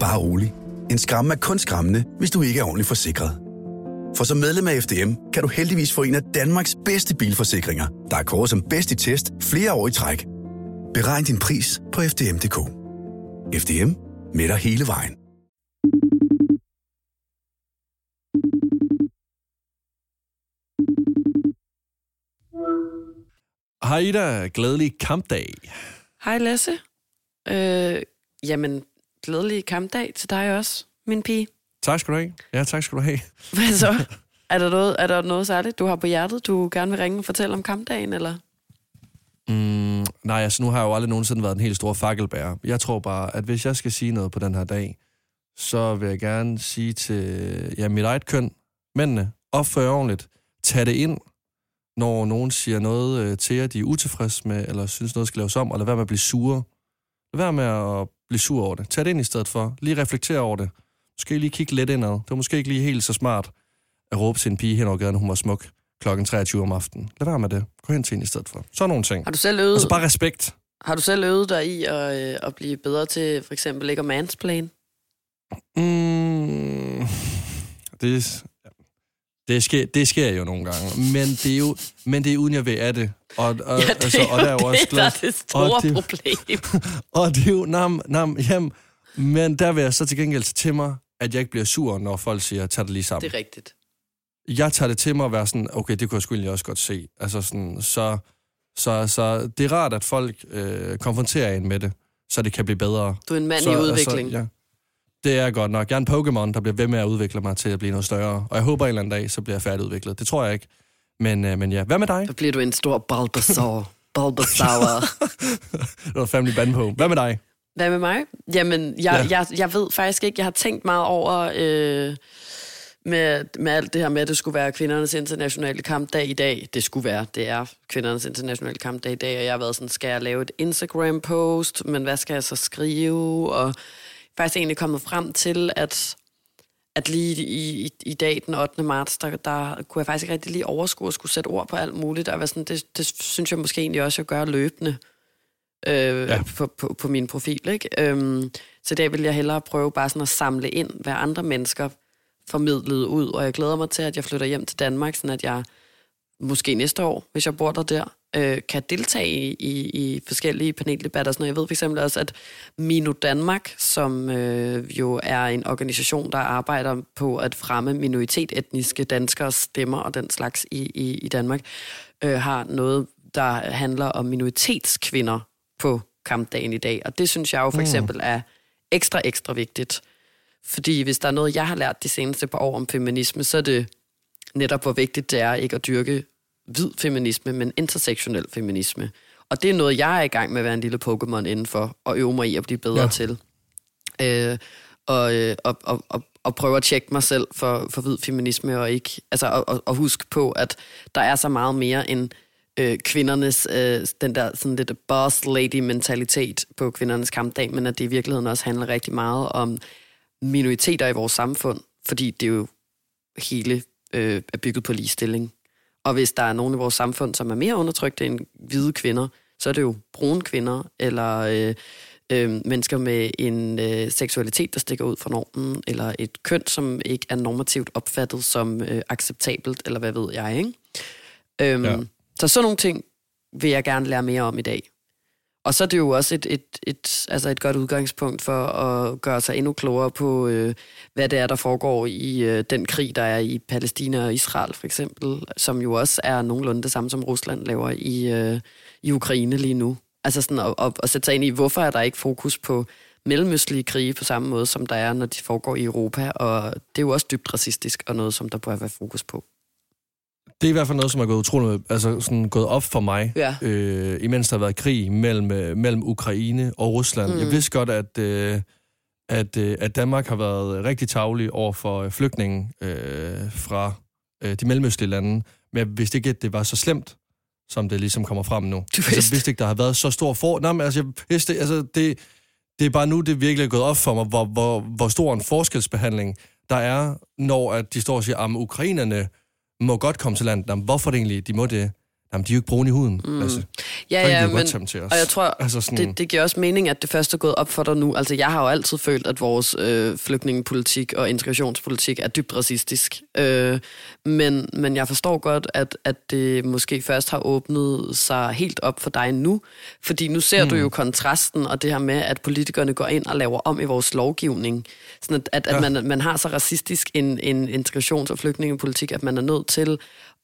Bare rolig. En skræmme er kun skræmmende, hvis du ikke er ordentligt forsikret. For som medlem af FDM kan du heldigvis få en af Danmarks bedste bilforsikringer, der er kåret som bedst i test flere år i træk. Beregn din pris på FDM.dk. FDM med dig hele vejen. Hej Ida, glædelig kampdag. Hej Lasse. Øh, jamen, glædelig kampdag til dig også, min pige. Tak skal du have. Ja, tak skal du have. Hvad så? er, der noget, er der noget særligt, du har på hjertet, du gerne vil ringe og fortælle om kampdagen, eller? Mm, nej, altså nu har jeg jo aldrig nogensinde været en helt stor fakkelbærer. Jeg tror bare, at hvis jeg skal sige noget på den her dag, så vil jeg gerne sige til ja, mit eget køn, mændene, opfør ordentligt, tag det ind, når nogen siger noget øh, til jer, de er utilfredse med, eller synes noget skal laves om, og lad være med at blive sure. Være med at blive sur over det. Tag det ind i stedet for. Lige reflektere over det. Måske lige kigge lidt indad. Det var måske ikke lige helt så smart at råbe til en pige hen over gaden, hun var smuk klokken 23 om aftenen. Lad være med det. Gå hen til hende i stedet for. Så nogle ting. Har du selv øvet, Og så bare respekt. har du selv øvet dig i at, øh, at blive bedre til for eksempel ikke at mansplain? Mm, det, det, sker, det sker jo nogle gange, men det er jo men det er uden jeg ved af det. Og, og, Ja, det altså, og er der er jo også det, der er glad- det store og det- problem. Og det er jo, nam, nam, hjem. Men der vil jeg så til gengæld til mig, at jeg ikke bliver sur, når folk siger, tag det lige sammen. Det er rigtigt. Jeg tager det til mig at være sådan, okay, det kunne jeg sgu egentlig også godt se. Altså sådan, så, så, så det er rart, at folk øh, konfronterer en med det, så det kan blive bedre. Du er en mand så, i udvikling. Altså, ja, det er godt nok. Jeg er en Pokémon, der bliver ved med at udvikle mig til at blive noget større. Og jeg håber en eller anden dag, så bliver jeg færdigudviklet. Det tror jeg ikke. Men, øh, men ja, hvad med dig? Så bliver du en stor Bulbasaur. Bulbasaur. Det var family band på. Hvad med dig? Hvad med mig? Jamen, jeg, Ja. ja. jeg, jeg ved faktisk ikke, jeg har tænkt meget over øh, med, med alt det her med, at det skulle være kvindernes internationale kampdag i dag. Det skulle være, det er kvindernes internationale kampdag i dag, og jeg har været sådan, skal jeg lave et Instagram-post, men hvad skal jeg så skrive? Og faktisk egentlig kommet frem til, at at lige i, i, i dag, den 8. marts, der, der kunne jeg faktisk ikke rigtig lige overskue at skulle sætte ord på alt muligt. Og sådan, det, det synes jeg måske egentlig også, jeg gør løbende øh, Ja. på, på, på min profil. Ikke? Øhm, så dag vil jeg hellere prøve bare sådan at samle ind, hvad andre mennesker formidlede ud. Og jeg glæder mig til, at jeg flytter hjem til Danmark, sådan at jeg måske næste år, hvis jeg bor der der, øh, kan deltage i, i, i forskellige paneldebatter. Sådan noget. Jeg ved for eksempel også, at Mino Danmark, som øh, jo er en organisation, der arbejder på at fremme minoritet-etniske danskere stemmer og den slags i, i, i Danmark, øh, har noget, der handler om minoritetskvinder på kampdagen i dag. Og det synes jeg jo for eksempel er ekstra, ekstra vigtigt. Fordi hvis der er noget, jeg har lært de seneste par år om feminisme, så er det netop, hvor vigtigt det er ikke at dyrke hvid feminisme, men intersektionel feminisme. Og det er noget, jeg er i gang med at være en lille Pokémon indenfor, og øve mig i at blive bedre Ja. til. Øh, og, øh, og, og, og, og prøve at tjekke mig selv for, for hvid feminisme, og ikke altså, og, og, og huske på, at der er så meget mere end øh, kvindernes, øh, den der sådan lidt boss lady mentalitet på kvindernes kampdag, men at det i virkeligheden også handler rigtig meget om minoriteter i vores samfund, fordi det jo hele øh, er bygget på ligestilling. Og hvis der er nogen i vores samfund, som er mere undertrykte end hvide kvinder, så er det jo brune kvinder, eller øh, øh, mennesker med en øh, seksualitet, der stikker ud fra normen, eller et køn, som ikke er normativt opfattet som øh, acceptabelt, eller hvad ved jeg, ikke? Øhm, Ja. Så sådan nogle ting vil jeg gerne lære mere om i dag. Og så er det jo også et, et, et, altså et godt udgangspunkt for at gøre sig endnu klogere på, øh, hvad det er, der foregår i øh, den krig, der er i Palæstina og Israel for eksempel, som jo også er nogenlunde det samme, som Rusland laver i, øh, i Ukraine lige nu. Altså sådan at, at, at sætte sig ind i, hvorfor er der ikke fokus på mellemøstlige krige på samme måde, som der er, når de foregår i Europa, og det er jo også dybt racistisk, og noget, som der bør være fokus på. Det er i hvert fald noget, som er gået utroligt, altså sådan gået op for mig, Ja. øh, imens der har været krig mellem, øh, mellem Ukraine og Rusland. Mm. Jeg vidste godt, at, øh, at, øh, at Danmark har været rigtig tavlig over for øh, flygtninge øh, fra øh, de mellemøstlige lande, men jeg vidste ikke, at det var så slemt, som det ligesom kommer frem nu. Du Altså, jeg vidste. vidste ikke, der har været så stor for... Nej, men altså, jeg vidste, altså, det, det er bare nu, det virkelig er gået op for mig, hvor, hvor, hvor stor en forskelsbehandling der er, når at de står og siger, at ukrainerne må godt komme til landet. Jamen, hvorfor det egentlig, de må det? Jamen, de er jo ikke brune i huden, mm. altså. Ja, ja, men, dem til os. og jeg tror, Altså sådan- det, det giver også mening, at det først er gået op for dig nu. Altså, jeg har jo altid følt, at vores øh, flygtningepolitik og integrationspolitik er dybt racistisk. Øh, men, men jeg forstår godt, at, at det måske først har åbnet sig helt op for dig nu. Fordi nu ser mm. du jo kontrasten, og det her med, at politikerne går ind og laver om i vores lovgivning. Sådan at, at, at Ja. man, man har så racistisk en, en integrations- og flygtningepolitik, at man er nødt til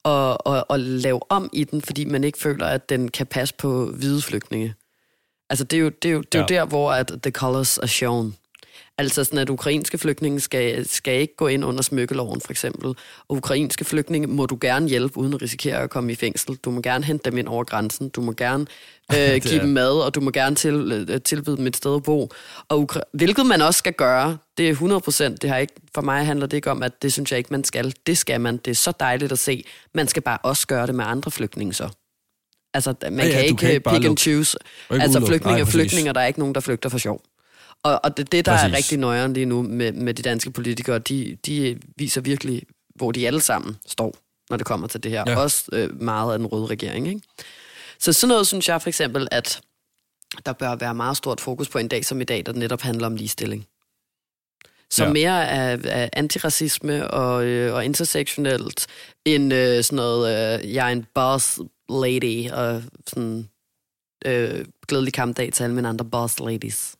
at, at, at lave om i den, fordi man ikke føler, at den kan passe på hvide flygtninge. Altså, det er jo, det er jo, det er jo Ja. der, hvor at the colors are shown. Altså sådan, at ukrainske flygtninge skal, skal ikke gå ind under smykkeloven, for eksempel. Og ukrainske flygtninge må du gerne hjælpe, uden at risikere at komme i fængsel. Du må gerne hente dem ind over grænsen. Du må gerne øh, give dem mad, og du må gerne til, øh, tilbyde dem et sted at bo. Og Ukra- hvilket man også skal gøre, det er 100 procent. Det har ikke, for mig handler det ikke om, at det synes jeg ikke, man skal. Det skal man. Det er så dejligt at se. Man skal bare også gøre det med andre flygtninge så. Altså, man Ja, ja, kan ikke kan ikke pick and choose. Ikke Altså udelukke. flygtninge og flygtninger, der er ikke nogen, der flygter for sjov. Og, og det, det, der Præcis. er rigtig nøjeren lige nu med, med de danske politikere, de, de viser virkelig, hvor de alle sammen står, når det kommer til det her. Ja. Også øh, meget af den røde regering. Ikke? Så sådan noget synes jeg for eksempel, at der bør være meget stort fokus på en dag som i dag, der netop handler om ligestilling. Så ja. mere af, af antiracisme og, øh, og intersektionelt, end øh, sådan noget, øh, jeg er en boss lady, og sådan øh, glædelig kampdag til alle mine andre boss ladies.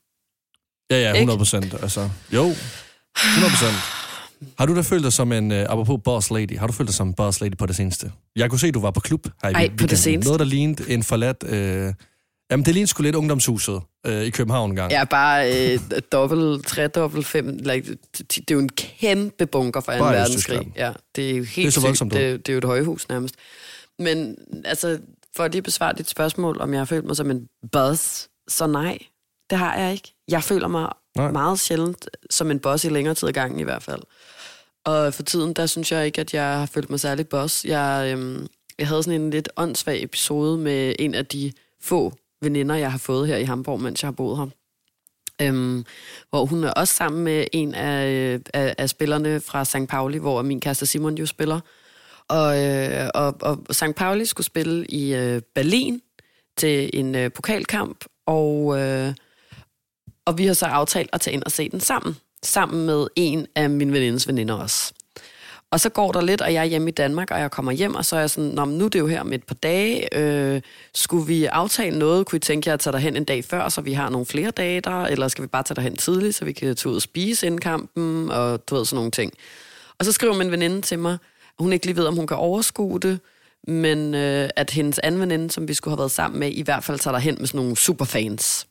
Ja, ja, Ikke? 100 procent. Altså, jo, 100 procent. Har du da følt dig som en, uh, apropos boss lady, har du følt dig som en boss lady på det seneste? Jeg kunne se, du var på klub her i Ej, på det weekenden. seneste? Noget, der lignede en forladt... Øh, jamen, det lignede sgu lidt ungdomshuset øh, i København engang. Er bare øh, dobbelt, tre dobbelt, fem. Like, det er jo en kæmpe bunker for 2. Bare i verdenskrig. Ja, det er jo helt Det er så sygt. voldsomt ud. det, det er jo et højhus nærmest. Men altså, for at lige besvare dit spørgsmål, om jeg har følt mig som en buzz, så nej, det har jeg ikke. Jeg føler mig Nej. meget sjældent som en boss i længere tid ad gangen i hvert fald. Og for tiden, der synes jeg ikke, at jeg har følt mig særlig boss. Jeg, øhm, jeg havde sådan en lidt åndssvag episode med en af de få veninder, jeg har fået her i Hamburg, mens jeg har boet her. Øhm, hvor hun er også sammen med en af, øh, af, af spillerne fra St. Pauli, hvor min kæreste Simon jo spiller. Og, øh, og, og St. Pauli skulle spille i øh, Berlin til en øh, pokalkamp, og, øh, og vi har så aftalt at tage ind og se den sammen. Sammen med en af min venindes veninder også. Og så går der lidt, og jeg er hjemme i Danmark, og jeg kommer hjem, og så er jeg sådan, Nå, men nu er det jo her om et par dage. Øh, skulle vi aftale noget? Kunne I tænke jer at tage derhen en dag før, så vi har nogle flere dage der? Eller skal vi bare tage derhen tidligt, så vi kan tage ud og spise inden kampen? Og du ved, sådan nogle ting. Og så skriver min veninde til mig, at hun ikke lige ved, om hun kan overskue det, men øh, at hendes anden veninde, som vi skulle have været sammen med, i hvert fald tager derhen med sådan nogle superfans.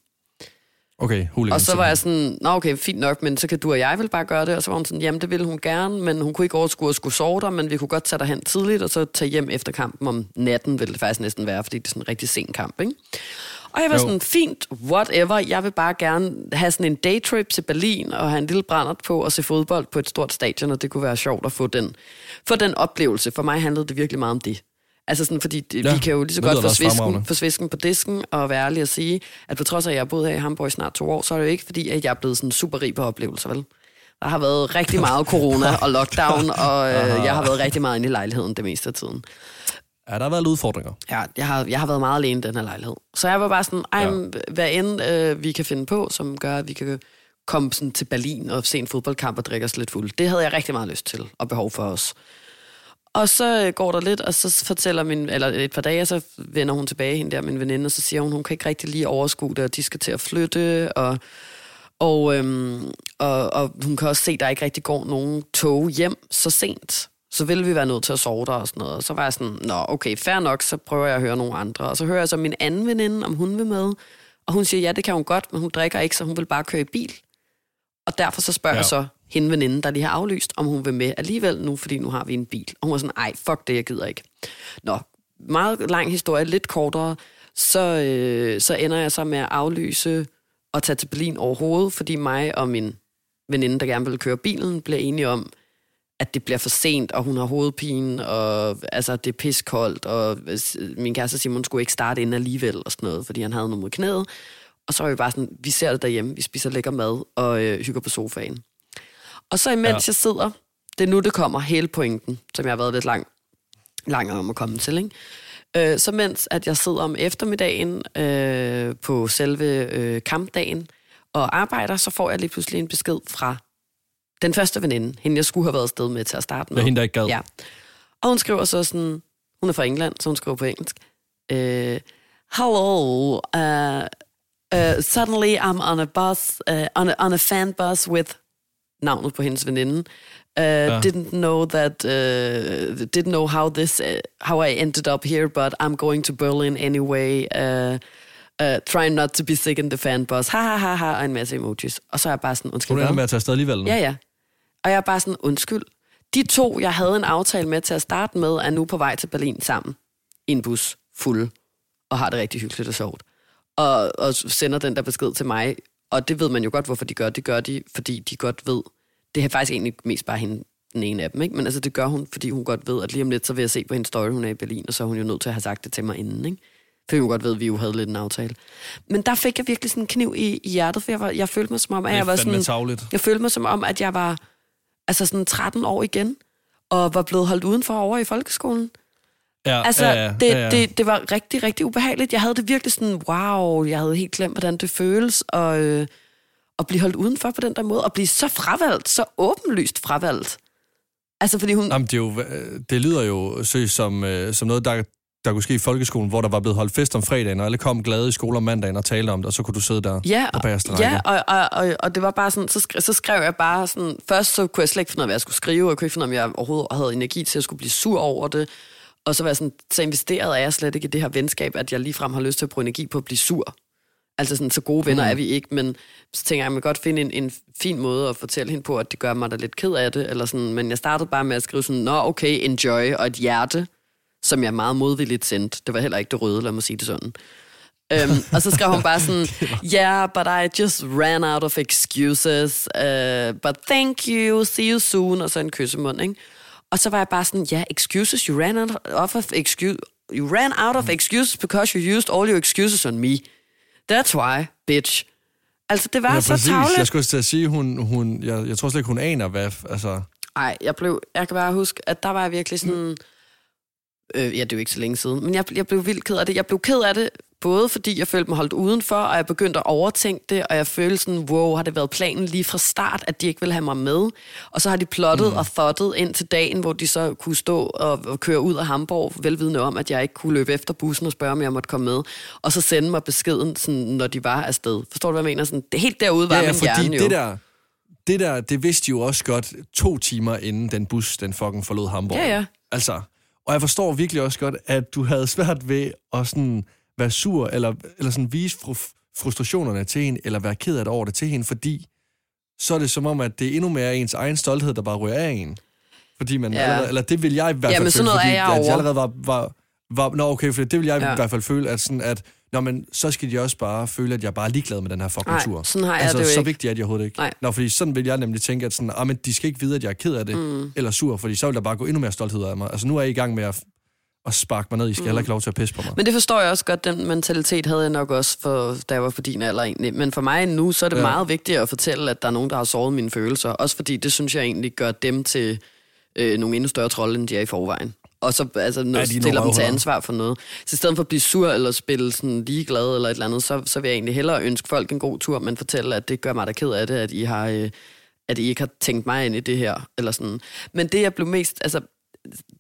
Okay, hooligan. Og så var jeg sådan, nå okay, fint nok, men så kan du og jeg vel bare gøre det. Og så var hun sådan, jamen det ville hun gerne, men hun kunne ikke overskue at skulle sove der, men vi kunne godt tage derhen tidligt, og så tage hjem efter kampen om natten, ville det faktisk næsten være, fordi det er sådan en rigtig sen kamp, ikke? Og jeg var Jo. sådan, fint, whatever, jeg vil bare gerne have sådan en daytrip til Berlin, og have en lille brændert på, og se fodbold på et stort stadion, og det kunne være sjovt at få den, få den oplevelse. For mig handlede det virkelig meget om det. Altså sådan, fordi det, Ja, vi kan jo lige så godt få svisken, få svisken på disken og være ærlig at sige, at på trods af, at jeg har boet her i Hamburg i snart to år, så er det jo ikke fordi, at jeg er blevet sådan super rig på oplevelser, vel? Der har været rigtig meget corona og lockdown, og øh, jeg har været rigtig meget inde i lejligheden det meste af tiden. Ja, der har været udfordringer. Ja, jeg har, jeg har været meget alene i den her lejlighed. Så jeg var bare sådan, ej, ja. hvad end øh, vi kan finde på, som gør, at vi kan komme sådan til Berlin og se en fodboldkamp og drikke os lidt fuld. Det havde jeg rigtig meget lyst til og behov for os. Og så øh, går der lidt, og så fortæller min, eller et par dage, så vender hun tilbage, hende der, min veninde, og så siger hun, hun kan ikke rigtig lige overskue det, og de skal til at flytte, og, og, øhm, og, og hun kan også se, at der ikke rigtig går nogen tog hjem så sent. Så ville vi være nødt til at sove der og sådan noget. Og så var jeg sådan, nå okay, fair nok, så prøver jeg at høre nogle andre. Og så hører jeg så min anden veninde, om hun vil med. Og hun siger, ja, det kan hun godt, men hun drikker ikke, så hun vil bare køre i bil. Og derfor så spørger Ja. jeg så hende veninde, der lige har aflyst, om hun vil med alligevel nu, fordi nu har vi en bil. Og hun var sådan, ej, fuck det, jeg gider ikke. Nå, meget lang historie, lidt kortere. Så, øh, så ender jeg så med at aflyse og tage til Berlin overhovedet, fordi mig og min veninde, der gerne vil køre bilen, bliver enige om, at det bliver for sent, og hun har hovedpine, og altså, det er piskoldt, og min kæreste Simon skulle ikke starte ind alligevel, og sådan noget, fordi han havde noget mod knæet. Og så var vi bare sådan, vi ser det derhjemme, vi spiser lækker mad, og øh, hygger på sofaen. Og så imens Ja. jeg sidder, det er nu, det kommer hele pointen, som jeg har været lidt lang, lang om at komme til, ikke? Øh, så mens at jeg sidder om eftermiddagen øh, på selve øh, kampdagen og arbejder, så får jeg lige pludselig en besked fra den første veninde, hende jeg skulle have været afsted med til at starte med. Det er hende, der ikke gad. Ja. Og hun skriver så sådan, hun er fra England, så hun skriver på engelsk. Uh, Hello, uh, uh, suddenly I'm on a bus, uh, on, a, on a fan bus with navnet på hendes veninde. Uh, ja. Didn't know that, uh, didn't know how this, uh, how I ended up here, but I'm going to Berlin anyway. Uh, uh, trying not to be sick in the fan bus. Ha, ha, ha, ha, og en masse emojis. Og så er jeg bare sådan, undskyld. Hun ender med at tage afsted alligevel. nu. Ja, ja. Og jeg er bare sådan, undskyld. De to, jeg havde en aftale med til at starte med, er nu på vej til Berlin sammen. I en bus, fuld. Og har det rigtig hyggeligt og sjovt. Og, og sender den der besked til mig. Og det ved man jo godt, hvorfor de gør. Det gør de, fordi de godt ved. Det er faktisk egentlig mest bare hende, den ene af dem. Ikke? Men altså, det gør hun, fordi hun godt ved, at lige om lidt, så vil jeg se på hendes story, hun er i Berlin, og så er hun jo nødt til at have sagt det til mig inden. Ikke? For hun godt ved, at vi jo havde lidt en aftale. Men der fik jeg virkelig sådan en kniv i, i hjertet, for jeg, var, jeg følte mig som om, at jeg var sådan... tarveligt. Jeg følte mig som om, at jeg var altså sådan 13 år igen, og var blevet holdt udenfor over i folkeskolen. Ja, Altså, ja, ja, det, ja, ja. Det, det var rigtig, rigtig ubehageligt. Jeg havde det virkelig sådan, wow, jeg havde helt glemt, hvordan det føles at, øh, at blive holdt udenfor på den der måde, og blive så fravalgt, så åbenlyst fravalgt. Altså, fordi hun... Jamen, det, er jo, øh, det lyder jo seriøst som, øh, som noget, der, der kunne ske i folkeskolen, hvor der var blevet holdt fest om fredagen, og alle kom glade i skole om mandagen og talte om det, og så kunne du sidde der Ja, på bagerste ja og, og, og, og det var bare sådan, så skrev, så skrev jeg bare sådan, først så kunne jeg slet ikke finde ud af, hvad jeg skulle skrive, og jeg kunne ikke finde ud af, om jeg overhovedet havde energi til at skulle blive sur over det, og så var jeg sådan, så investeret er jeg slet ikke i det her venskab, at jeg ligefrem har lyst til at bruge energi på at blive sur. Altså sådan, så gode venner mm. er vi ikke, men så tænker jeg, at man kan godt finde en, en fin måde at fortælle hende på, at det gør mig da lidt ked af det, eller sådan, men jeg startede bare med at skrive sådan, nå okay, enjoy, og et hjerte, som jeg meget modvilligt sendte. Det var heller ikke det røde, lad mig sige det sådan. Um, og så skrev hun bare sådan, yeah, but I just ran out of excuses, uh, but thank you, see you soon, og så en kyssemund, ikke? Og så var jeg bare sådan, ja, yeah, excuses, you ran out of excuse, you ran out of excuses because you used all your excuses on me. That's why, bitch. Altså, det var Ja, så præcis. Jeg skulle til at sige, hun, hun, jeg, jeg tror slet ikke, hun aner, hvad... Altså, Ej, jeg blev, jeg kan bare huske, at der var jeg virkelig sådan, øh, ja, det er jo ikke så længe siden, men jeg, jeg blev vildt ked af det. Jeg blev ked af det, både fordi jeg følte mig holdt udenfor, og jeg begyndte at overtænke det, og jeg følte sådan, wow, har det været planen lige fra start, at de ikke ville have mig med? Og så har de plottet mm. og thottet ind til dagen, hvor de så kunne stå og, køre ud af Hamburg, velvidende om, at jeg ikke kunne løbe efter bussen og spørge, om jeg måtte komme med, og så sende mig beskeden, sådan, når de var afsted. Forstår du, hvad jeg mener? Sådan, det helt derude var ja, ja, min hjerne fordi jo. det der, det der, det vidste de jo også godt to timer inden den bus, den fucking forlod Hamburg. Ja, ja. Altså, og jeg forstår virkelig også godt, at du havde svært ved at sådan være sur, eller, eller sådan vise fru- frustrationerne til hende, eller være ked af det over det til hende, fordi så er det som om, at det er endnu mere ens egen stolthed, der bare ryger af en. Fordi man Ja. ja. allerede, eller det vil jeg i hvert Ja, fald men sådan føle, fordi jeg at jeg allerede var, var, var, nå okay, for det vil jeg Ja. ja. i hvert fald føle, at sådan, at Nå, men så skal de også bare føle, at jeg bare er ligeglad med den her fucking Nej, tur. sådan har jeg altså, det jo så ikke. vigtigt er de overhovedet ikke. Nej. Nå, fordi sådan vil jeg nemlig tænke, at sådan, ah, men de skal ikke vide, at jeg er ked af det, mm. eller sur, fordi så vil der bare gå endnu mere stolthed af mig. Altså, nu er jeg i gang med at, at sparke mig ned. I skal mm. heller ikke lov til at pisse på mig. Men det forstår jeg også godt, den mentalitet havde jeg nok også, for, da jeg var på din alder egentlig. Men for mig nu, så er det ja. Meget vigtigt at fortælle, at der er nogen, der har såret mine følelser. Også fordi det synes jeg egentlig gør dem til øh, nogle endnu større trolde, end de er i forvejen. Og så altså, når Ja, de er stiller dem til ansvar for noget. Så i stedet for at blive sur eller spille sådan ligeglad eller et eller andet, så, så vil jeg egentlig hellere ønske folk en god tur, men fortælle, at det gør mig da ked af det, at I har... Øh, at I ikke har tænkt mig ind i det her, eller sådan. Men det, jeg blev mest, altså,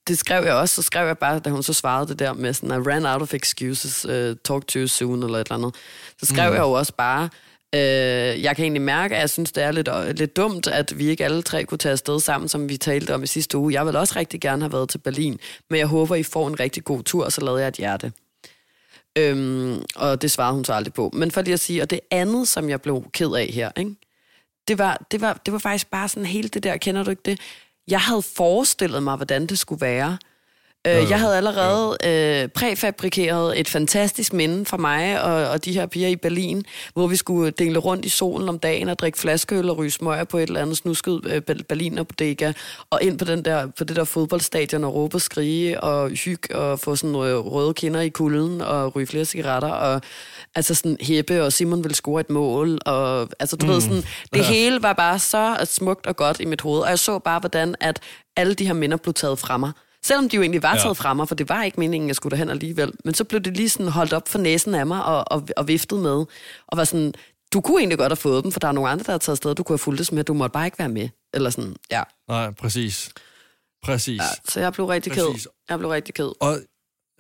det skrev jeg også, så skrev jeg bare, da hun så svarede det der med sådan, I ran out of excuses, uh, talk to you soon, eller et eller andet. Så skrev mm. jeg jo også bare, uh, jeg kan egentlig mærke, at jeg synes, det er lidt, lidt dumt, at vi ikke alle tre kunne tage afsted sammen, som vi talte om i sidste uge. Jeg vil også rigtig gerne have været til Berlin, men jeg håber, I får en rigtig god tur, og så lavede jeg et hjerte. Øhm, og det svarede hun så aldrig på. Men for lige at sige, og det andet, som jeg blev ked af her, ikke? Det, var, det, var, det var faktisk bare sådan helt det der, kender du ikke det? Jeg havde forestillet mig, hvordan det skulle være. Øh, jeg havde allerede øh, præfabrikeret et fantastisk minde for mig og, og de her piger i Berlin, hvor vi skulle dele rundt i solen om dagen og drikke flaskeøl og ryge smøger på et eller andet snusket øh, Berliner bodega, og ind på, den der, på det der fodboldstadion og råbe og skrige og hygge og få sådan øh, røde kinder i kulden og ryge flere cigaretter og altså sådan Heppe og Simon ville score et mål og altså du mm. ved sådan, det Ja. hele var bare så smukt og godt i mit hoved, og jeg så bare, hvordan at alle de her minder blev taget fra mig Selvom de jo egentlig var taget ja. fra mig, for det var ikke meningen, at jeg skulle derhen alligevel. Men så blev det lige sådan holdt op for næsen af mig og, og, og viftet med. Og var sådan, du kunne egentlig godt have fået dem, for der er nogle andre, der har taget afsted, du kunne have fulgt med, du måtte bare ikke være med. Eller sådan, ja. Nej, præcis. Præcis. Ja, så jeg blev rigtig præcis. ked. Jeg blev rigtig ked. Og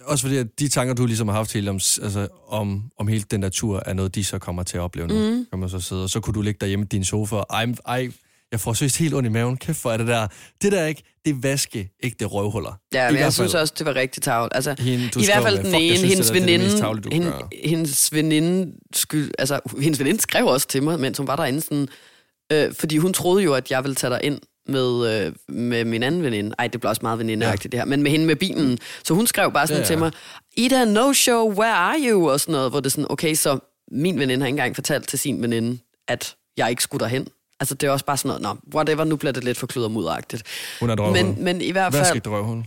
også fordi, at de tanker, du ligesom har haft hele om, altså, om, om hele den der tur, er noget, de så kommer til at opleve nu. Mm. Kan man så sidde, og så kunne du ligge derhjemme i din sofa, og ej, ej, jeg får søst helt ondt i maven. Kæft, for er det der. Det der ikke, det vaske, ikke det røvhuller. Ja, men jeg synes også, det var rigtig tavlt. Altså, hende, I hvert fald den ene, hendes veninde, tavle, hende, hendes veninde, skyld, altså, hendes veninde skrev også til mig, mens hun var derinde, sådan, øh, fordi hun troede jo, at jeg ville tage dig ind med, øh, med min anden veninde. Ej, det blev også meget venindeagtigt ja. det her. Men med hende med bilen. Så hun skrev bare sådan ja, ja. til mig, Ida, no show, where are you? Og sådan noget, hvor det sådan, okay, så min veninde har ikke engang fortalt til sin veninde, at jeg ikke skulle derhen. Altså, det er også bare sådan noget, nå, whatever, nu bliver det lidt for kludermudagtigt. Hun er men, men i hvert fald, Hvad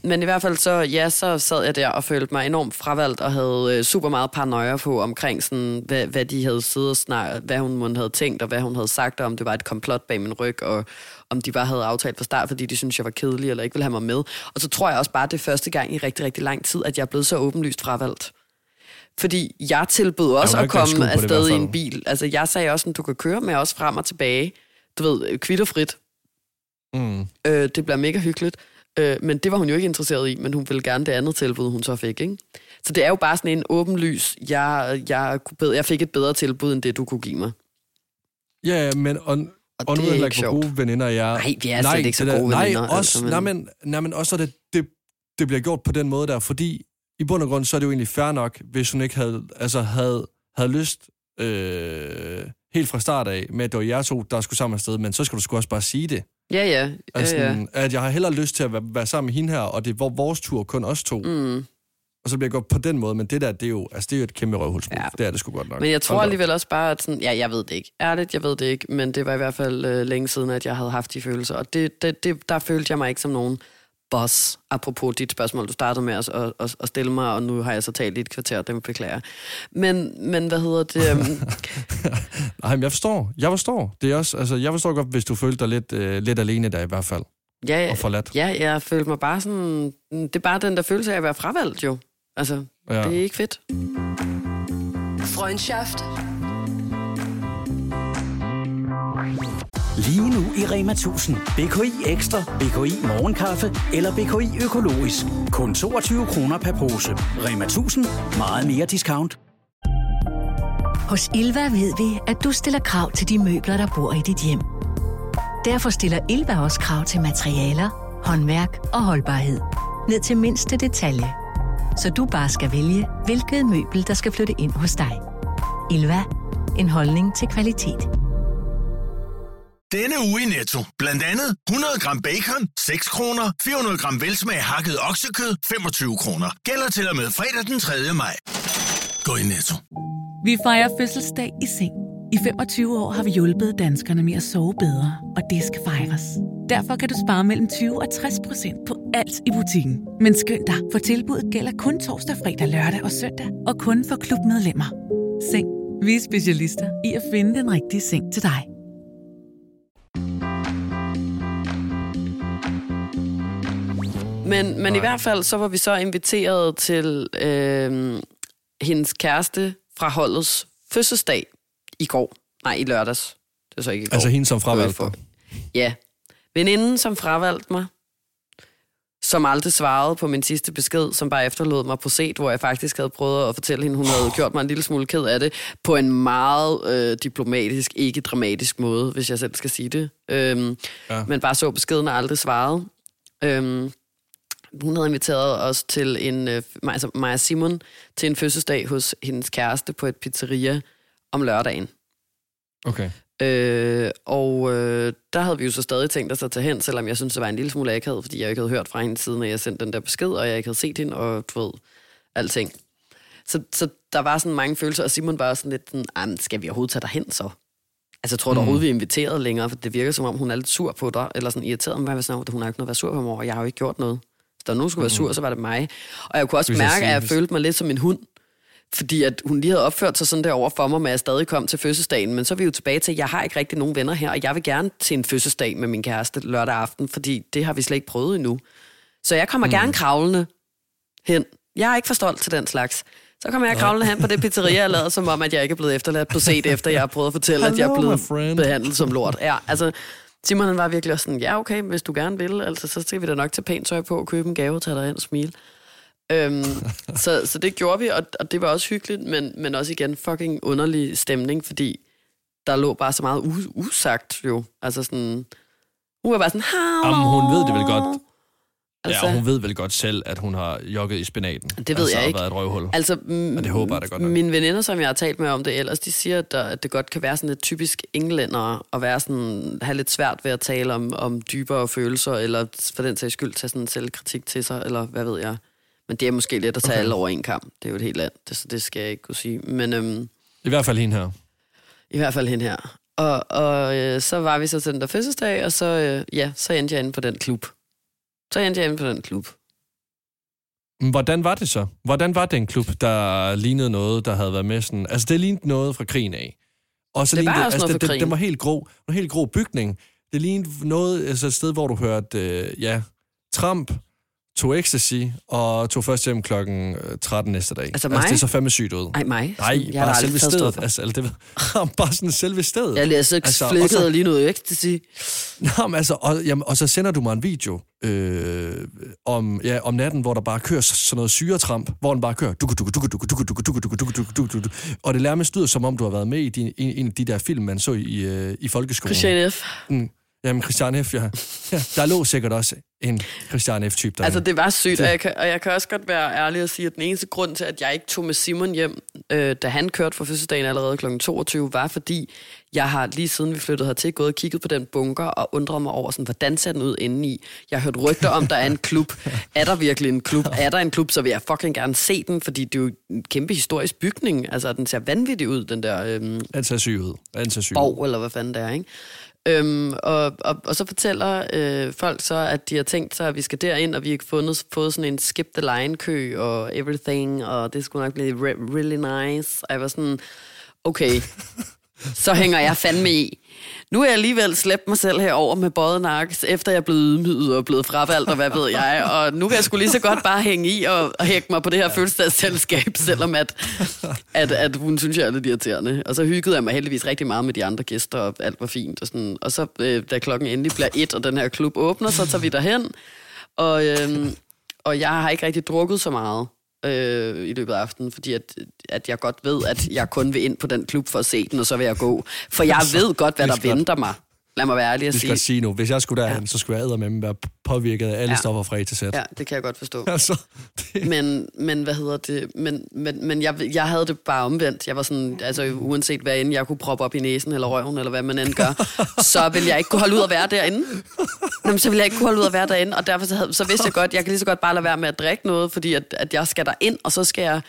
Men i hvert fald så, ja, så sad jeg der og følte mig enormt fravalgt og havde øh, super meget paranoia på omkring sådan, hvad, hvad de havde siddet og snakket, hvad hun havde tænkt, og hvad hun havde sagt, og om det var et komplot bag min ryg, og om de bare havde aftalt fra start, fordi de synes jeg var kedelig, eller ikke ville have mig med. Og så tror jeg også bare, at det er første gang i rigtig, rigtig lang tid, at jeg er blevet så åbenlyst fravalgt. Fordi jeg tilbød også at komme afsted i en bil. Altså, jeg sagde også, at du kan køre med os frem og tilbage du ved, kvitterfrit. Mm. Øh, det bliver mega hyggeligt. Øh, men det var hun jo ikke interesseret i, men hun ville gerne det andet tilbud, hun så fik, ikke? Så det er jo bare sådan en åben lys. Jeg, jeg, jeg fik et bedre tilbud, end det, du kunne give mig. Ja, men og, og, og nu er det ikke gode veninder, jeg... Nej, vi er slet ikke så gode nej, veninder. Også, altså, men... Nej, men, nej, men også det, det, det bliver gjort på den måde der, fordi i bund og grund, så er det jo egentlig fair nok, hvis hun ikke havde, altså havde, havde lyst øh, helt fra start af, med at det var jer to, der skulle sammen afsted, men så skal du sgu også bare sige det. Ja, ja. Altså, ja, ja. At jeg har heller lyst til at være, være sammen med hende her, og det er vores tur, kun os to. Mm. Og så bliver jeg godt på den måde, men det der, det er jo, altså, det er jo et kæmpe røvhulsmove. Ja. Det er det sgu godt nok. Men jeg tror alligevel også bare, at sådan, ja, jeg ved det ikke. Ærligt, jeg ved det ikke, men det var i hvert fald øh, længe siden, at jeg havde haft de følelser. Og det, det, det, der følte jeg mig ikke som nogen boss, apropos dit spørgsmål, du startede med at, at, at, at stille mig, og nu har jeg så talt i et kvarter, det beklager. Men, men hvad hedder det? Um... Nej, men jeg forstår. Jeg forstår. Det er også, altså, jeg forstår godt, hvis du følte dig lidt, uh, lidt alene der i hvert fald. Ja, og forladt. ja, jeg følte mig bare sådan... Det er bare den der følelse af at være fravalgt, jo. Altså, ja. det er ikke fedt. Freundschaft Lige nu i Rema 1000. BKI Ekstra, BKI Morgenkaffe eller BKI Økologisk. Kun 22 kroner per pose. Rema 1000. Meget mere discount. Hos Ilva ved vi, at du stiller krav til de møbler, der bor i dit hjem. Derfor stiller Ilva også krav til materialer, håndværk og holdbarhed. Ned til mindste detalje. Så du bare skal vælge, hvilket møbel, der skal flytte ind hos dig. Ilva. En holdning til kvalitet. Denne uge i Netto. Blandt andet 100 gram bacon, 6 kroner. 400 gram velsmag hakket oksekød, 25 kroner. Gælder til og med fredag den 3. maj. Gå i Netto. Vi fejrer fødselsdag i seng. I 25 år har vi hjulpet danskerne med at sove bedre, og det skal fejres. Derfor kan du spare mellem 20 og 60 procent på alt i butikken. Men skynd dig, for tilbuddet gælder kun torsdag, fredag, lørdag og søndag, og kun for klubmedlemmer. Seng. Vi er specialister i at finde den rigtige seng til dig. Men, men i hvert fald, så var vi så inviteret til øh, hendes kæreste fra holdets fødselsdag i går. Nej, i lørdags. Det er så ikke i går. Altså hende, som fravalgte dig? Ja. Veninden, som fravalgte mig, som aldrig svarede på min sidste besked, som bare efterlod mig på set, hvor jeg faktisk havde prøvet at fortælle hende, hun havde gjort mig en lille smule ked af det, på en meget øh, diplomatisk, ikke dramatisk måde, hvis jeg selv skal sige det. Øhm, ja. Men bare så beskeden og aldrig svarede. Øhm, hun havde inviteret os til en, øh, altså Maja Simon, til en fødselsdag hos hendes kæreste på et pizzeria om lørdagen. Okay. Øh, og øh, der havde vi jo så stadig tænkt os at tage hen, selvom jeg synes, det var en lille smule akavet, fordi jeg ikke havde hørt fra hende siden, at jeg sendte den der besked, og jeg ikke havde set hende, og du ved, alting. Så, så der var sådan mange følelser, og Simon var sådan lidt sådan, skal vi overhovedet tage dig hen så? Altså, jeg tror mm. overhovedet, vi er inviteret længere, for det virker som om, hun er lidt sur på dig, eller sådan irriteret, men hvad sådan, hun har ikke noget at være sur på mig over, jeg har jo ikke gjort noget der nogen skulle være sur, så var det mig. Og jeg kunne også mærke, at jeg følte mig lidt som en hund. Fordi at hun lige havde opført sig sådan der over for mig, at jeg stadig kom til fødselsdagen. Men så er vi jo tilbage til, at jeg har ikke rigtig nogen venner her, og jeg vil gerne til en fødselsdag med min kæreste lørdag aften, fordi det har vi slet ikke prøvet endnu. Så jeg kommer mm. gerne kravlende hen. Jeg er ikke for stolt til den slags. Så kommer jeg kravlende hen på det pizzeria og lader som om, at jeg ikke er blevet efterladt på set, efter jeg har prøvet at fortælle, at jeg er Hello, blevet behandlet som lort. Ja, altså, Simon han var virkelig også sådan, ja okay, hvis du gerne vil, altså, så skal vi da nok tage pænt tøj på og købe en gave til dig hen og smile. Øhm, så, så det gjorde vi, og, og det var også hyggeligt, men, men også igen fucking underlig stemning, fordi der lå bare så meget u- usagt jo. Altså sådan, hun var bare sådan, Hallo. Jamen, hun ved det vel godt. Altså, Ja, og hun ved vel godt selv, at hun har jogget i spinaten. Det ved altså, jeg og ikke. været et røvhul. Altså, mm, det håber jeg da godt nok. Mine veninder, som jeg har talt med om det ellers, de siger, at, der, at det godt kan være sådan lidt typisk englænder at være sådan, have lidt svært ved at tale om, om dybere følelser, eller for den sags skyld tage sådan en selvkritik til sig, eller hvad ved jeg. Men det er måske lidt at tage okay. alle over en kamp. Det er jo et helt andet, det, det skal jeg ikke kunne sige. Men øhm, I hvert fald hende her. i hvert fald hende her. Og, og øh, så var vi så til den der fødselsdag, og så, øh, ja, så endte jeg inde på den klub. Så endte jeg inde på den klub. Hvordan var det så? Hvordan var den klub, der lignede noget, der havde været med sådan... Altså, det lignede noget fra krigen af. Og så Det var også altså, noget det, det, den var helt grå. En helt grå bygning. Det lignede noget, altså et sted, hvor du hørte, øh, ja, Trump tog ecstasy og tog først hjem klokken øh, 13 næste dag. Altså Altså, mig? det så fandme sygt ud. Ej, mig? Nej, jeg har bare da selve stedet. Altså, altså, det, bare sådan selve stedet. Jeg læste ikke Altså, altså, flækket så- så... lige noget ecstasy. Nå, men altså, og, jamen, og så sender du mig en video øh, om, ja, om natten, hvor der bare kører sådan noget syretramp, hvor den bare kører duku, duku, duku, duku, duku, duku, duku, duku, duku, duku, duku. og det nærmest lyder, som om du har været med i din, en, en af de der film, man så i, øh, i folkeskolen. Christian F. Mm. Jamen, Christian F., ja. ja. Der lå sikkert også en Christian F.-type der. Altså, det var sygt, og jeg, kan, og jeg kan også godt være ærlig og sige, at den eneste grund til, at jeg ikke tog med Simon hjem, øh, da han kørte for fødselsdagen allerede kl. 22, var fordi, jeg har lige siden vi flyttede hertil, gået og kigget på den bunker og undret mig over, sådan, hvordan ser den ud indeni. Jeg har hørt rygter om, der er en klub. Er der virkelig en klub? Er der en klub, så vil jeg fucking gerne se den, fordi det er jo en kæmpe historisk bygning. Altså, den ser vanvittig ud, den der øhm, Han ser syg ud. Han ser syg borg, eller hvad fanden det er, ikke? Øhm, og, og, og så fortæller øh, folk så, at de har tænkt sig, at vi skal derind, og vi har fundet, fået sådan en skip the line-kø og everything, og det skulle nok blive re- really nice. Og jeg var sådan, okay, så hænger jeg fandme i. Nu er jeg alligevel slæbt mig selv herover med bøjet nakke, efter jeg er blevet ydmyget og blevet fravalgt, og hvad ved jeg. Og nu kan jeg sgu lige så godt bare hænge i og, og hække mig på det her fødselsdagsselskab, selvom at, at, at hun synes, jeg er lidt irriterende. Og så hyggede jeg mig heldigvis rigtig meget med de andre gæster, og alt var fint. Og, sådan. og så, øh, da klokken endelig bliver et, og den her klub åbner, så tager vi derhen. Og, øh, og jeg har ikke rigtig drukket så meget øh, i løbet af aftenen, fordi at, at jeg godt ved, at jeg kun vil ind på den klub for at se den, og så vil jeg gå. For jeg ved godt, hvad er der venter mig. Lad mig være ærlig og Vi skal sige. sige nu, hvis jeg skulle derhen, ja. så skulle jeg med være påvirket af alle Ja. stoffer fra A til Z. Ja, det kan jeg godt forstå. Altså, det, Men, men hvad hedder det? Men, men, men jeg, jeg havde det bare omvendt. Jeg var sådan, altså uanset hvad end jeg kunne proppe op i næsen eller røven, eller hvad man end gør, så ville jeg ikke kunne holde ud at være derinde. Nå, men så ville jeg ikke kunne holde ud at være derinde, og derfor så, havde, så vidste jeg godt, jeg kan lige så godt bare lade være med at drikke noget, fordi at, at jeg skal ind og så skal jeg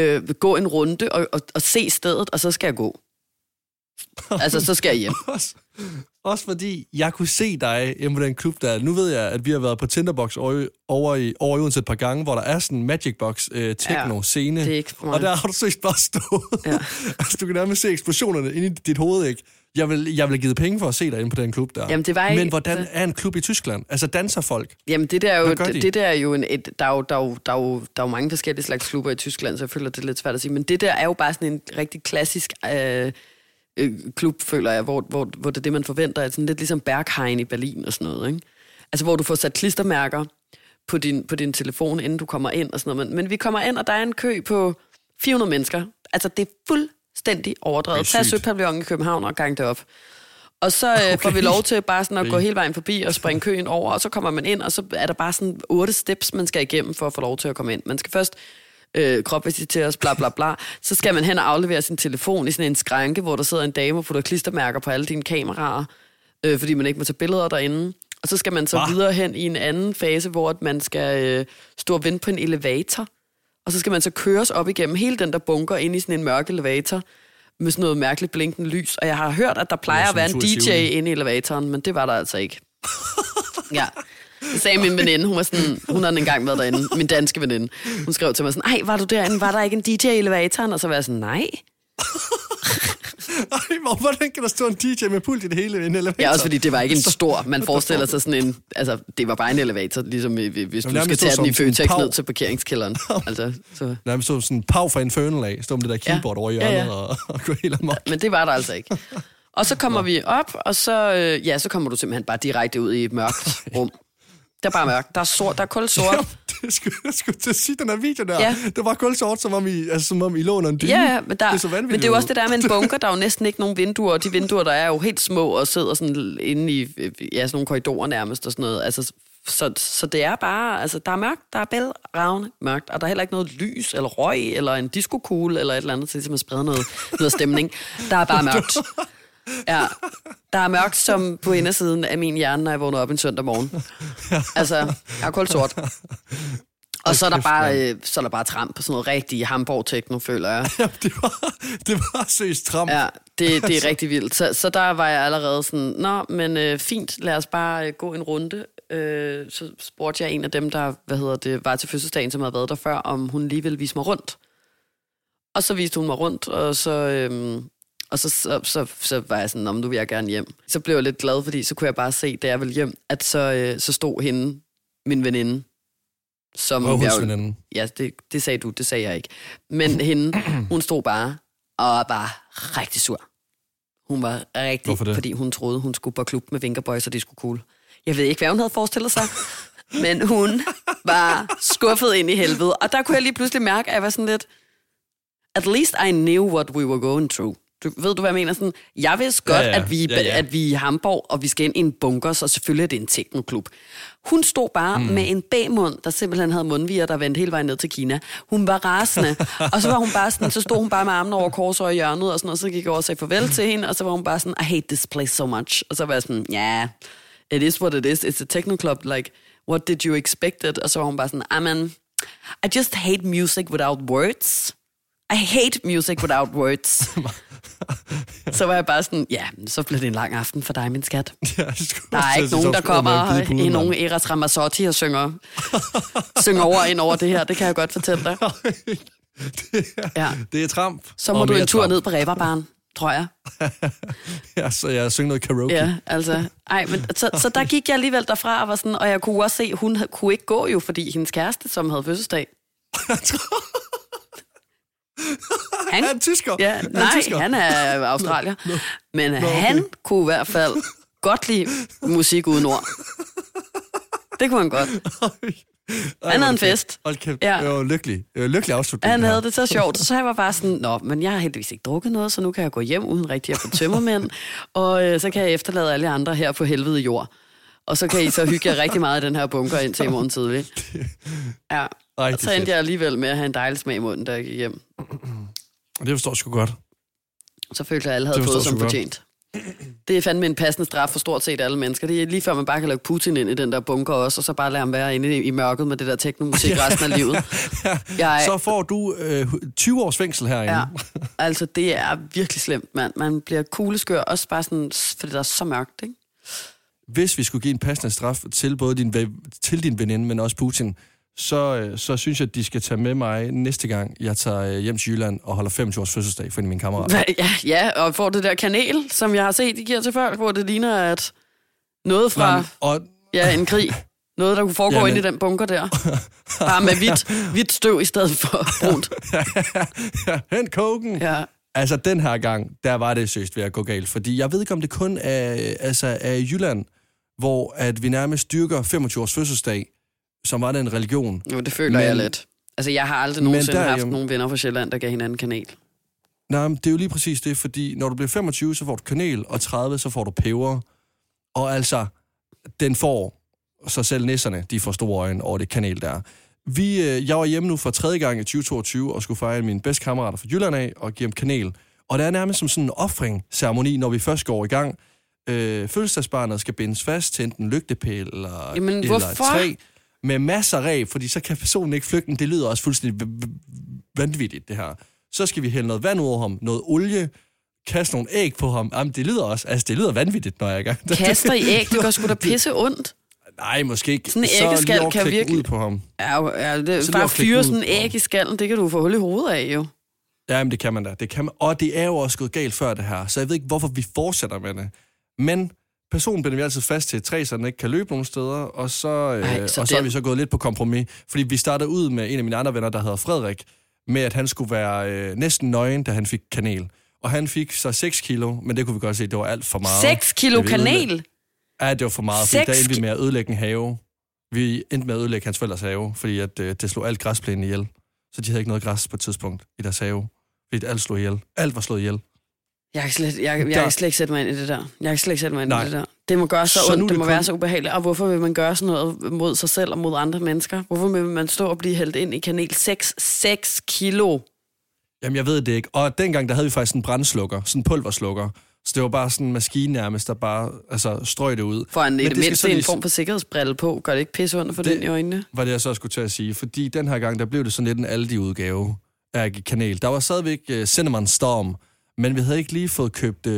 øh, gå en runde og, og, og se stedet, og så skal jeg gå. Altså, så skal jeg hjem. også, fordi jeg kunne se dig hjemme på den klub der. Nu ved jeg, at vi har været på Tinderbox over, i- over i, over i Odense et par gange, hvor der er sådan en Magic Box øh, techno-scene. mig. og der har du seriøst bare stået. Ja. altså, du kan nærmest se eksplosionerne inde i dit hoved, ikke? Jeg vil, jeg vil givet penge for at se dig inde på den klub der. Jamen, det var ikke- Men hvordan det- er en klub i Tyskland? Altså, danser folk? Jamen, det der er jo, de? det, det der er jo en, et, der, er jo, der, er jo, der, er jo, der er jo mange forskellige slags klubber i Tyskland, så jeg føler, det er lidt svært at sige. Men det der er jo bare sådan en rigtig klassisk øh, øh, klub, føler jeg, hvor, hvor, hvor det er det, man forventer. Altså sådan lidt ligesom Berghain i Berlin og sådan noget. Ikke? Altså, hvor du får sat klistermærker på din, på din telefon, inden du kommer ind og sådan noget. Men, men vi kommer ind, og der er en kø på 400 mennesker. Altså, det er fuldstændig overdrevet. Er Tag. Søpavillonen i København og gang det op. Og så øh, okay. får vi lov til bare sådan at gå hele vejen forbi og springe køen over, og så kommer man ind, og så er der bare sådan otte steps, man skal igennem for at få lov til at komme ind. Man skal først øh, kropvisiteres, bla bla bla. Så skal man hen og aflevere sin telefon i sådan en skranke, hvor der sidder en dame og putter klistermærker på alle dine kameraer, øh, fordi man ikke må tage billeder derinde. Og så skal man så Hva? videre hen i en anden fase, hvor at man skal øh, stå og vente på en elevator. Og så skal man så køres op igennem hele den der bunker ind i sådan en mørk elevator med sådan noget mærkeligt blinkende lys. Og jeg har hørt, at der plejer er at være en DJ inde i elevatoren, men det var der altså ikke. ja. Så sagde min veninde, hun var sådan, hun havde engang været derinde, min danske veninde. Hun skrev til mig sådan, ej, var du derinde, var der ikke en DJ i elevatoren? Og så var jeg sådan, nej. Ej, hvor- hvordan kan der stå en DJ med pult i det hele i en elevator? Ja, også fordi det var ikke en stor, man forestiller sig sådan en, altså det var bare en elevator, ligesom hvis du Jamen, skal nærmest tage den i sådan en Føtex ned til parkeringskælderen. Altså, så. Men stod sådan en pav fra Infernal af, stod med det der keyboard over i Ja, hjørnet ja. Og, og gå helt amok. Men det var der altså ikke. Og så kommer vi op, og så, øh, ja, så kommer du simpelthen bare direkte ud i et mørkt rum. Der er bare mørkt. Der er, sort, der er kul sort. det skulle jeg skulle til at sige, den her video der. Ja. Det var kun sort, som om I, altså, som om I lå under en dyne. Ja, ja, men, der, det er så men det er jo også det der med en bunker. Der er jo næsten ikke nogen vinduer, og de vinduer, der er jo helt små og sidder sådan inde i ja, sådan nogle korridorer nærmest og sådan noget. Altså, så, så det er bare, altså der er mørkt, der er bælragende mørkt, og der er heller ikke noget lys eller røg eller en diskokugle eller et eller andet til at sprede noget, noget stemning. Der er bare mørkt. Ja, der er mørkt som på indersiden af min hjerne, når jeg vågner op en søndag morgen. Altså, jeg er kun sort. Og så er, der bare, øh, så er der bare tramp på sådan noget rigtig Hamburg-techno, føler jeg. Ja, det var, det var seriøst tramp. Ja, det, det er rigtig vildt. Så, så der var jeg allerede sådan, nå, men øh, fint, lad os bare øh, gå en runde. Øh, så spurgte jeg en af dem, der hvad hedder det, var til fødselsdagen, som havde været der før, om hun lige ville vise mig rundt. Og så viste hun mig rundt, og så, øhm, og så, så, så, så var jeg sådan, "Nå, men nu vil jeg gerne hjem. Så blev jeg lidt glad, fordi så kunne jeg bare se, da jeg ville hjem, at så, øh, så stod hende, min veninde, som jeg jo- Røvhulsveninden. Ja, det, det sagde du, det sagde jeg ikke. Men hende, hun stod bare og var bare rigtig sur. Hun var rigtig, fordi hun troede, hun skulle på klub med Vinkerboys, og det skulle cool. Jeg ved ikke, hvad hun havde forestillet sig, men hun var skuffet ind i helvede. Og der kunne jeg lige pludselig mærke, at jeg var sådan lidt, at least I knew what we were going through. Du, ved du, hvad jeg mener? Sådan, jeg vidste godt, Ja, ja. At, vi, Ja, ja. at vi er i Hamburg, og vi skal ind i en bunker, så selvfølgelig er det en teknoklub. Hun stod bare mm. med en bagmund, der simpelthen havde mundviger, der vendte hele vejen ned til Kina. Hun var rasende, og så var hun bare sådan, så stod hun bare med armene over kors og i hjørnet, og, sådan, og så gik jeg over og sagde farvel til hende, og så var hun bare sådan, I hate this place so much. Og så var jeg sådan, ja, yeah, it is what it is. It's a techno club, like, what did you expect it? Og så var hun bare sådan, amen, I just hate music without words. I hate music without words. så var jeg bare sådan, ja, så blev det en lang aften for dig, min skat. Ja, Der er ikke nogen, der kommer i nogen Eras Ramazzotti og synger, synger over ind over det her. Det kan jeg godt fortælle dig. det, er, Ja. det er tramp. Så må du en tur tramp. ned på Ræverbaren, tror jeg. Ja, så jeg synger noget karaoke. Ja, altså. Ej, men, så, så der gik jeg alligevel derfra og var sådan, og jeg kunne også se, hun kunne ikke gå jo, fordi hendes kæreste, som havde fødselsdag, han, Er han tysker? Ja, Er han nej, tysker? han er australier. Men han kunne i hvert fald godt lide musik uden ord. Det kunne han godt. Ej, Han havde en er fest. Hold kæft, Ja. det var lykkelig. Det var lykkelig afslutning. Han havde det så sjovt, så jeg var bare sådan, nå, men jeg har heldigvis ikke drukket noget, så nu kan jeg gå hjem uden rigtig at få tømmermænd, og øh, så kan jeg efterlade alle andre her på helvede jord. Og så kan I så hygge jer rigtig meget i den her bunker indtil i morgen tidlig. Ja, Ej, og så endte jeg alligevel med at have en dejlig smag i munden, da jeg gik hjem. Det forstår jeg sgu godt. Så følte jeg, at alle havde fået som fortjent. Det er fandme en passende straf for stort set alle mennesker. Det er lige før, man bare kan lukke Putin ind i den der bunker også, og så bare lade ham være inde i, i mørket med det der teknomusik resten af livet. Jeg, Så får du øh, 20 års fængsel herinde. ja, altså det er virkelig slemt, mand. Man bliver kugleskør, også bare sådan, fordi der er så mørkt, ikke? Hvis vi skulle give en passende straf til både din, til din veninde, men også Putin, så, øh, så synes jeg, at de skal tage med mig næste gang, jeg tager øh, hjem til Jylland og holder 25 års fødselsdag for en af mine kammerater. Ja, ja, og får det der kanel, som jeg har set, de giver til folk, hvor det ligner, at noget fra men- og ja, en krig, noget, der kunne foregå Jamen. inde i den bunker der, bare med hvidt, hvidt støv i stedet for brunt. hent koken! Ja. Altså, den her gang, der var det søst ved at gå galt. Fordi jeg ved ikke, om det kun er, altså, er i Jylland, hvor at vi nærmest dyrker 25 års fødselsdag, som var det en religion. Jo, det føler Men- jeg lidt. Altså, jeg har aldrig nogensinde der er haft jo- nogen venner fra Sjælland, der gav hinanden kanel. Nej, men det er jo lige præcis det, fordi når du bliver 25, så får du kanel, og 30, så får du peber. Og altså, den får så selv nisserne, de får store øjne over det kanel der. Vi, øh, jeg var hjemme nu for tredje gang i 2022 og skulle fejre mine bedste kammerater fra Jylland af og give dem kanel. Og det er nærmest som sådan en offring-ceremoni, når vi først går i gang. Øh, fødselsdagsbarnet skal bindes fast til enten en lygtepæl eller, Jamen, eller et hvorfor? træ med masser af fordi så kan personen ikke flygte. Det lyder også fuldstændig vanvittigt, det her. Så skal vi hælde noget vand over ham, noget olie, kaste nogle æg på ham. Jamen, det lyder også, altså det lyder vanvittigt, når jeg er i gang. Kaster i æg, det går sgu da pisse ondt. Nej, måske ikke. Sådan en Så æggeskal over kan virkelig- ud på ham. Ja, ja det, Så bare fyre sådan en æg i skallen, det kan du få hul i hovedet af, jo. Ja, men det kan man da. Det kan man. Og det er jo også gået galt før det her, så jeg ved ikke, hvorfor vi fortsætter med det. Men personen binder vi altid fast til træ, så den ikke kan løbe nogen steder, og så, øh, Ej, så og så er vi så gået lidt på kompromis. Fordi vi startede ud med en af mine andre venner, der hedder Frederik, med at han skulle være øh, næsten nøgen, da han fik kanel. Og han fik så 6 kilo, men det kunne vi godt se, det var alt for meget. 6 kilo kanel? Ja, det var for meget, fordi der Seks endte vi med at ødelægge en have. Vi endte med at ødelægge hans forældres have, fordi at, øh, det slog alt græsplænen ihjel. Så de havde ikke noget græs på et tidspunkt i deres have. Fordi alt slog ihjel. Alt var slået ihjel. Jeg kan, slet, jeg, jeg Der- kan slet ikke sætte mig ind i det der. Jeg kan slet ikke sætte mig ind Nej. i det der. Det må gøre så, Så ondt, det det må kun- være så ubehageligt. Og hvorfor vil man gøre sådan noget mod sig selv og mod andre mennesker? Hvorfor vil man stå og blive hældt ind i kanel 6, 6 kilo? Jamen, jeg ved det ikke. Og dengang, der havde vi faktisk en brændslukker, sådan en pulverslukker. Så det var bare sådan en maskine nærmest, der bare altså, strøg det ud. For en, Men det mindste en form for sikkerhedsbrille på. Gør det ikke pisse under for Det- den i øjnene? Var det, jeg så skulle til at sige. Fordi den her gang, der blev det sådan lidt en Aldi-udgave af kanel. Der var stadigvæk uh, Cinnamon Storm, men vi havde ikke lige fået købt uh,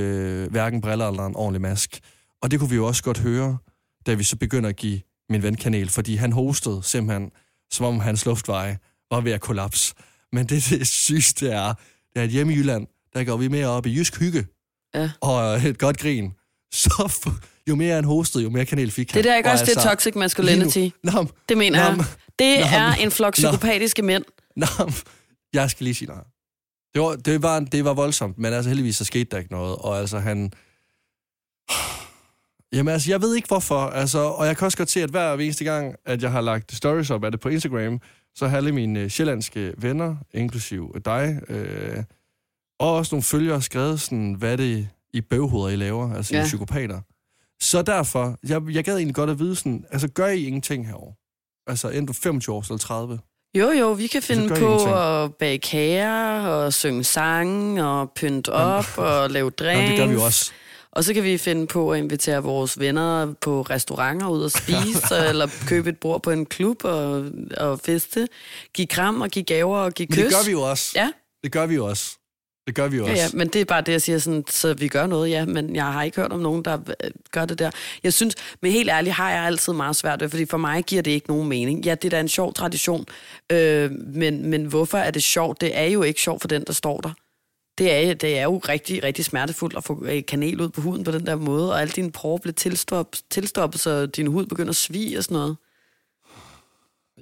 hverken briller eller en ordentlig mask. Og det kunne vi jo også godt høre, da vi så begynder at give min ven kanel, fordi han hostede simpelthen, som om hans luftveje var ved at kollapse. Men det, det sygeste er, det er, at hjemme i Jylland, der går vi mere op i jysk hygge Ja. og et godt grin. Så jo mere han hostede, jo mere kanel fik han. Det der er ikke Og også det altså, toxic masculinity. nu- men- Det mener Nå, jeg. Det Nå, er en flok psykopatiske mænd. Nå, men jeg skal lige sige noget. Det var, det, var, det var voldsomt, men altså heldigvis så skete der ikke noget. Og altså han... Jamen altså, jeg ved ikke hvorfor. Altså, og jeg kan også godt se, at hver eneste gang, at jeg har lagt stories op af det på Instagram, så har alle mine øh, sjællandske venner, inklusiv dig, øh, og også nogle følgere skrevet sådan, hvad det i bøvhoveder, I laver, altså ja. I psykopater. Så derfor, jeg, jeg gad egentlig godt at vide sådan, altså gør I ingenting herovre? Altså enten 25 år eller 30? Jo, jo, vi kan finde på at bage kager, og synge sange, og pynte op, og lave drinks. det gør vi også. Og så kan vi finde på at invitere vores venner på restauranter ud og spise, eller købe et bord på en klub og, og feste. Give kram og give gaver og give Men kys. det gør vi jo også. Ja, Det gør vi jo også. Det gør vi jo ja, også. ja, men det er bare det, jeg siger, sådan, så vi gør noget, ja, men jeg har ikke hørt om nogen, der øh, gør det der. Jeg synes, men helt ærligt har jeg altid meget svært ved, fordi for mig giver det ikke nogen mening. Ja, det er da en sjov tradition, øh, men, men hvorfor er det sjovt? Det er jo ikke sjovt for den, der står der. Det er, det er jo rigtig, rigtig smertefuldt at få øh, kanel ud på huden på den der måde, og alle dine porer bliver tilstoppet, tilstoppet, så din hud begynder at svige og sådan noget.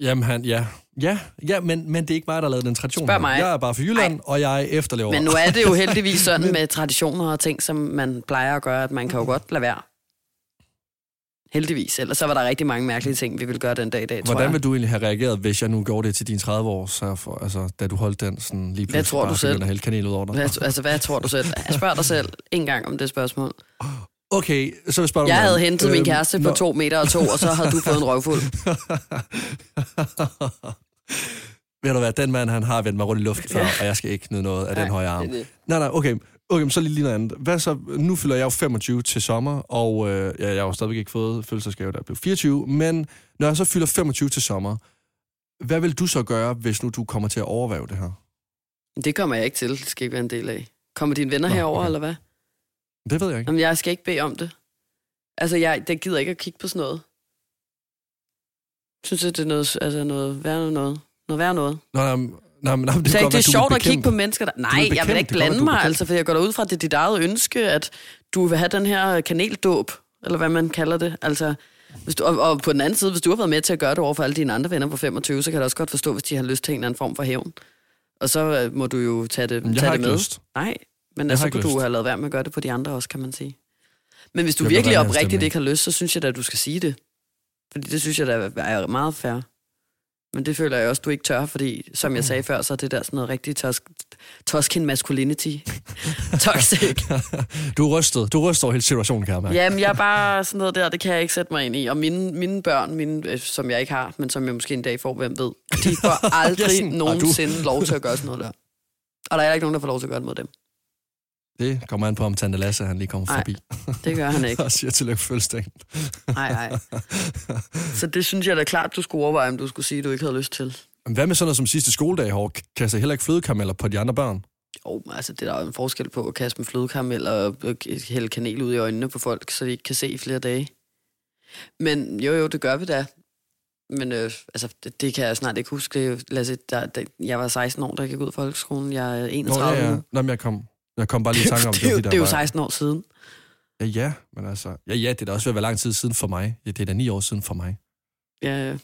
Jamen, han, ja. Ja, ja men, men det er ikke mig, der har lavet den tradition. Spørg mig. Jeg er bare fra Jylland, Ej. og jeg efterlever. Men nu er det jo heldigvis sådan med traditioner og ting, som man plejer at gøre, at man kan jo godt lade være. Heldigvis. Ellers så var der rigtig mange mærkelige ting, vi ville gøre den dag i dag, tror Hvordan jeg. vil du egentlig have reageret, hvis jeg nu gjorde det til dine 30 år, så for, altså, da du holdt den sådan lige pludselig tror du selv? hælde kanel ud over dig? Hvad, altså, hvad tror du selv? Jeg spørger dig selv en gang om det spørgsmål. Okay, så vil spørge Jeg havde hentet min Øhm, kæreste på nå. to meter og to, og så havde du fået en røvfuld. Ved du hvad, den mand, han har vendt mig rundt i luften før, og jeg skal ikke nyde noget af den høje arm. det det. Nej, nej, okay. Okay, så lige, lige noget andet. Hvad så? Nu fylder jeg jo 25 til sommer, og øh, ja, jeg har jo stadigvæk ikke fået fødselsdagsgave, da jeg blev 24, men når jeg så fylder 25 til sommer, hvad vil du så gøre, hvis nu du kommer til at overvære det her? Det kommer jeg ikke til. Det skal ikke være en del af. Kommer dine venner Nå, herover okay. eller hvad? Det ved jeg ikke. Jamen, jeg skal ikke bede om det. Altså, jeg det gider ikke at kigge på sådan noget. Synes jeg, det er noget, altså noget værre noget. Noget værre noget. Nå, nej, nej, nej, det Så ikke det er du sjovt at kigge på mennesker, der... Nej, jeg vil ikke blande du mig, altså, for jeg går da ud fra, at det er dit eget ønske, at du vil have den her kaneldåb, eller hvad man kalder det. Altså, hvis du, og, og, på den anden side, hvis du har været med til at gøre det over for alle dine andre venner på 25, så kan jeg da også godt forstå, hvis de har lyst til en eller anden form for hævn. Og så øh, må du jo tage det, jeg tage har det med. lyst. Nej, men altså, så kunne du lyst. have lavet være med at gøre det på de andre også, kan man sige. Men hvis du Jeg virkelig oprigtigt ikke har lyst, så synes jeg da, at du skal sige det. Fordi det synes jeg da er meget fair. Men det føler jeg også, du ikke tør, fordi som jeg sagde før, så er det der sådan noget rigtig tos toskin masculinity. Toxic. du er rystet. Du ryster over hele situationen, kan jeg mærke. Jamen, jeg er bare sådan noget der, det kan jeg ikke sætte mig ind i. Og mine, mine børn, mine, øh, som jeg ikke har, men som jeg måske en dag får, hvem ved, de får aldrig yes, og du- nogensinde lov til at gøre sådan noget der. Og der er ikke nogen, der får lov til at gøre det mod dem. Det kommer an på, om Tante Lasse han lige kommer Nej. forbi Det gør han ikke. og siger tillykke fødselsdagen. Nej, nej. Så det synes jeg da klart, du skulle overveje, om du skulle sige, at du ikke havde lyst til. Men Hvad med sådan noget som sidste skoledag, hvor kaster heller ikke flødekarameller på de andre børn? Jo, men altså, det er der jo en forskel på at kaste med flødekaramel og hælde kanel ud i øjnene på folk, så de ikke kan se i flere dage. Men jo, jo, det gør vi da. Men øh, altså, det, det kan jeg snart ikke huske. Lasse, der, der, jeg var 16 år, da jeg gik ud af folkeskolen. Jeg er Nå, 31 ja, ja. nu. Nå, men jeg kom, jeg kom bare lige i tanke om det, er jo, der det er jo var- 16 år siden. Ja, ja, men altså... Ja, ja, det er da også ved at være lang tid siden for mig. Ja, det er da ni år siden for mig. Ja, Det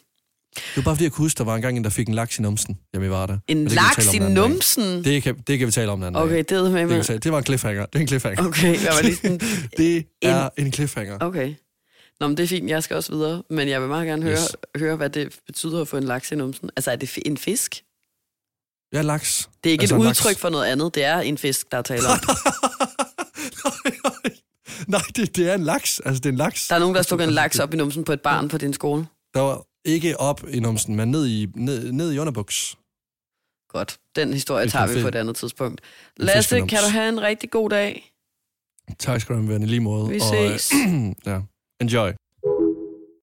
var bare fordi, jeg kunne huske, der var en gang en, der fik en laks i numsen. Jamen, var der. en det laks i en numsen? Det kan, det kan vi tale om en anden Okay, det er med Det, med. tale. det var en cliffhanger. Det er en cliffhanger. Okay, jeg var lige sådan... Det er en cliffhanger. Okay. Nå, men det er fint, jeg skal også videre. Men jeg vil meget gerne høre, Yes. høre hvad det betyder at få en laks i numsen. Altså, er det en fisk? Ja, laks. Det er ikke Altså et udtryk laks. for noget andet. Det er en fisk, der er tale om. Nej, det, det er en laks. Altså, det er en laks. Der er nogen, der har stukket en laks op i numsen på et barn på din skole. Der var ikke op i numsen, men ned i, ned, ned i underbuks. Godt. Den historie tager vi på et andet tidspunkt. Lasse, kan du have en rigtig god dag? Tak skal du have, i lige måde. Vi Og, øh, ses. ja. Enjoy.